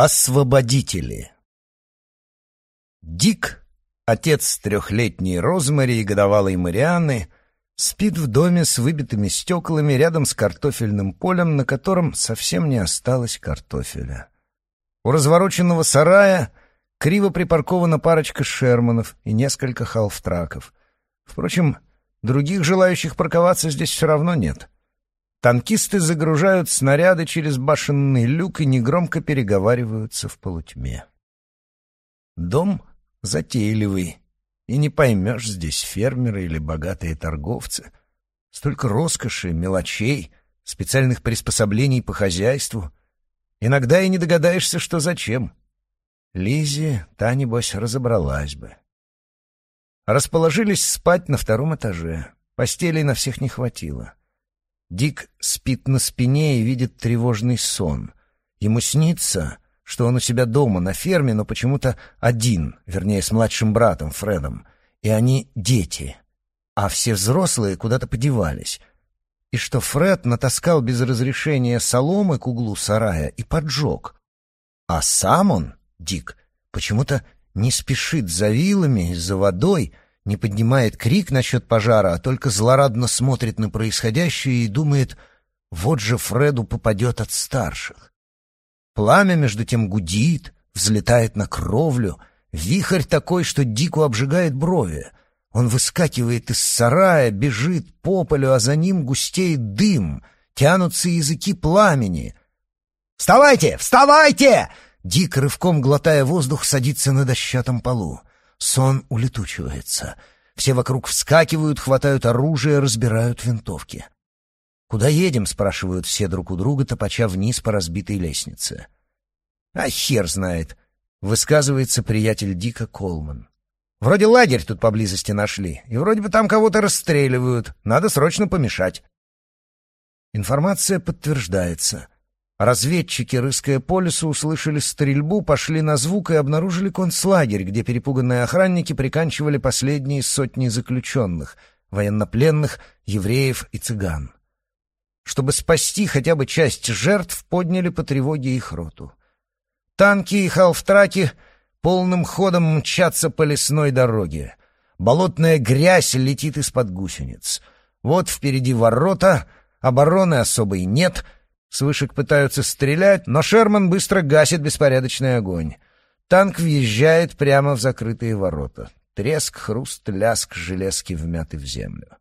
Освободители Дик, отец трехлетней Розмари и годовалой Марианны, спит в доме с выбитыми стеклами рядом с картофельным полем, на котором совсем не осталось картофеля. У развороченного сарая криво припаркована парочка шерманов и несколько халфтраков. Впрочем, других желающих парковаться здесь все равно нет — Танкисты загружают снаряды через башенный люк и негромко переговариваются в полутьме. Дом затейливый, и не поймешь, здесь фермеры или богатые торговцы. Столько роскоши, мелочей, специальных приспособлений по хозяйству. Иногда и не догадаешься, что зачем. Лизи, та, небось, разобралась бы. Расположились спать на втором этаже. Постелей на всех не хватило. Дик спит на спине и видит тревожный сон. Ему снится, что он у себя дома на ферме, но почему-то один, вернее, с младшим братом Фредом, и они дети, а все взрослые куда-то подевались, и что Фред натаскал без разрешения соломы к углу сарая и поджег. А сам он, Дик, почему-то не спешит за вилами, за водой — не поднимает крик насчет пожара, а только злорадно смотрит на происходящее и думает, вот же Фреду попадет от старших. Пламя, между тем, гудит, взлетает на кровлю, вихрь такой, что дико обжигает брови. Он выскакивает из сарая, бежит по полю, а за ним густеет дым, тянутся языки пламени. «Вставайте! Вставайте!» Дик, рывком глотая воздух, садится на дощатом полу. Сон улетучивается. Все вокруг вскакивают, хватают оружие, разбирают винтовки. «Куда едем?» — спрашивают все друг у друга, топача вниз по разбитой лестнице. «А хер знает», — высказывается приятель Дика Колман. «Вроде лагерь тут поблизости нашли, и вроде бы там кого-то расстреливают. Надо срочно помешать». Информация подтверждается. Разведчики, рыская по лесу, услышали стрельбу, пошли на звук и обнаружили концлагерь, где перепуганные охранники приканчивали последние сотни заключенных, военнопленных, евреев и цыган. Чтобы спасти хотя бы часть жертв, подняли по тревоге их роту. Танки и халфтраки полным ходом мчатся по лесной дороге. Болотная грязь летит из-под гусениц. Вот впереди ворота, обороны особой нет — с вышек пытаются стрелять, но Шерман быстро гасит беспорядочный огонь. Танк въезжает прямо в закрытые ворота. Треск, хруст, ляск, железки вмяты в землю.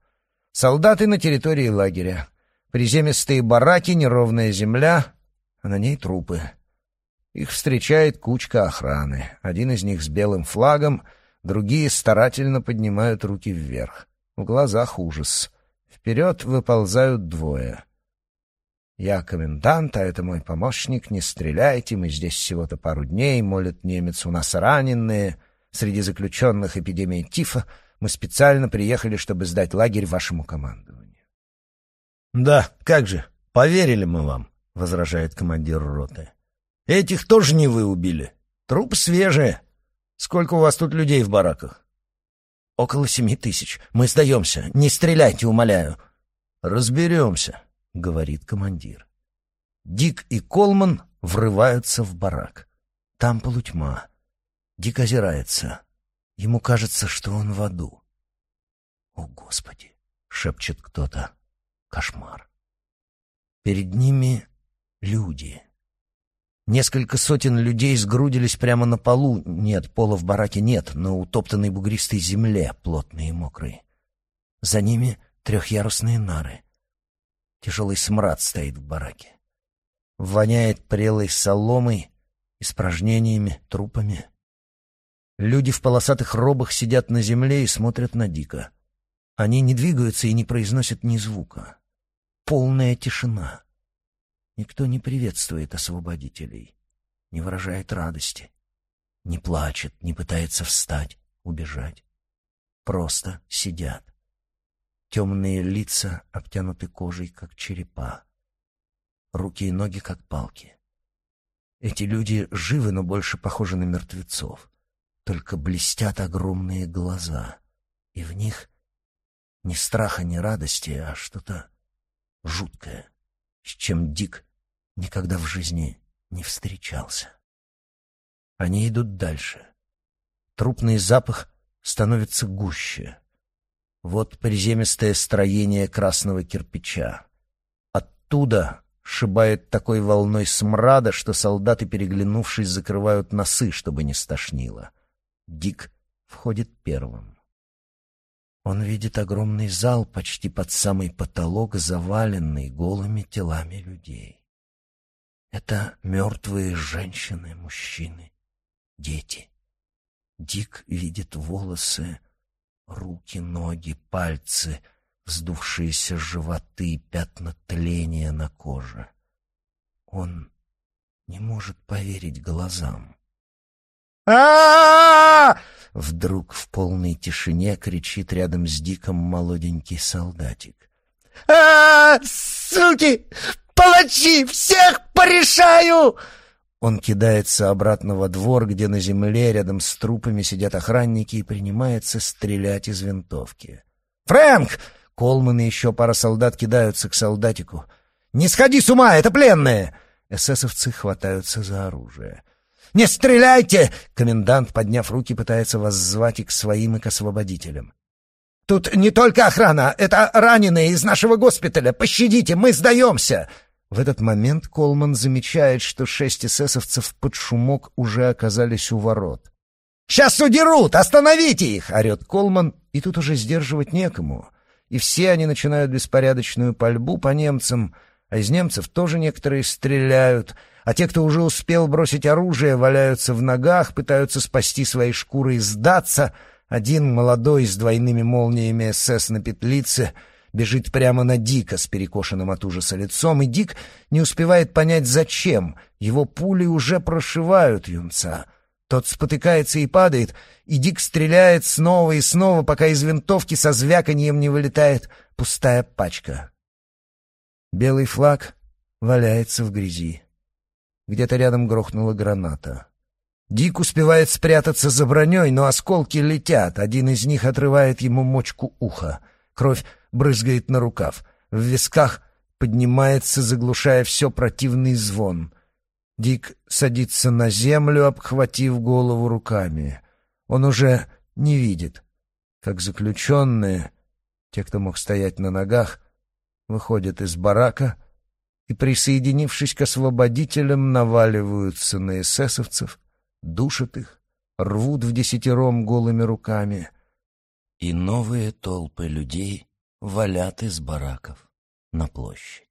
Солдаты на территории лагеря. Приземистые бараки, неровная земля, а на ней трупы. Их встречает кучка охраны. Один из них с белым флагом, другие старательно поднимают руки вверх. В глазах ужас. Вперед выползают двое. «Я комендант, а это мой помощник, не стреляйте, мы здесь всего-то пару дней», — молит немец, «у нас раненые, среди заключенных эпидемия тифа, мы специально приехали, чтобы сдать лагерь вашему командованию». «Да, как же, поверили мы вам», — возражает командир роты. «Этих тоже не вы убили. Трупы свежие. Сколько у вас тут людей в бараках?» «Около семи тысяч. Мы сдаемся. Не стреляйте, умоляю». «Разберемся», — говорит командир. Дик и Колман врываются в барак. Там полутьма. Дик озирается. Ему кажется, что он в аду. «О, Господи!» — шепчет кто-то. «Кошмар!» Перед ними люди. Несколько сотен людей сгрудились прямо на полу. Нет, пола в бараке нет, но утоптанной бугристой земле, плотной и мокрой. За ними трехъярусные нары. Тяжелый смрад стоит в бараке. Воняет прелой соломой, испражнениями, трупами. Люди в полосатых робах сидят на земле и смотрят на Дика. Они не двигаются и не произносят ни звука. Полная тишина. Никто не приветствует освободителей, не выражает радости, не плачет, не пытается встать, убежать. Просто сидят. Темные лица обтянуты кожей, как черепа. Руки и ноги, как палки. Эти люди живы, но больше похожи на мертвецов. Только блестят огромные глаза, и в них ни страха, ни радости, а что-то жуткое, с чем Дик никогда в жизни не встречался. Они идут дальше. Трупный запах становится гуще. Вот приземистое строение красного кирпича. Оттуда шибает такой волной смрада, что солдаты, переглянувшись, закрывают носы, чтобы не стошнило. Дик входит первым. Он видит огромный зал почти под самый потолок, заваленный голыми телами людей. Это мертвые женщины, мужчины, дети. Дик видит волосы, руки, ноги, пальцы, вздувшиеся животы, пятна тления на коже. Он не может поверить глазам. а Вдруг в полной тишине кричит рядом с Диком молоденький солдатик. а Суки! Палачи! Всех порешаю!» Он кидается обратно во двор, где на земле рядом с трупами сидят охранники и принимается стрелять из винтовки. «Фрэнк!» Колман и еще пара солдат кидаются к солдатику. «Не сходи с ума, это пленные!» Эсэсовцы хватаются за оружие. «Не стреляйте!» Комендант, подняв руки, пытается воззвать и к своим, и к освободителям. «Тут не только охрана, это раненые из нашего госпиталя. Пощадите, мы сдаемся!» В этот момент Колман замечает, что шесть эсэсовцев под шумок уже оказались у ворот. «Сейчас удерут! Остановите их!» — орет Колман, и тут уже сдерживать некому. И все они начинают беспорядочную пальбу по немцам, а из немцев тоже некоторые стреляют, а те, кто уже успел бросить оружие, валяются в ногах, пытаются спасти свои шкуры и сдаться. Один молодой с двойными молниями СС на петлице — бежит прямо на Дика с перекошенным от ужаса лицом, и Дик не успевает понять, зачем. Его пули уже прошивают юнца. Тот спотыкается и падает, и Дик стреляет снова и снова, пока из винтовки со звяканьем не вылетает пустая пачка. Белый флаг валяется в грязи. Где-то рядом грохнула граната. Дик успевает спрятаться за броней, но осколки летят. Один из них отрывает ему мочку уха. Кровь брызгает на рукав. В висках поднимается, заглушая все противный звон. Дик садится на землю, обхватив голову руками. Он уже не видит, как заключенные, те, кто мог стоять на ногах, выходят из барака и, присоединившись к освободителям, наваливаются на эсэсовцев, душат их, рвут в десятером голыми руками. И новые толпы людей валят из бараков на площадь.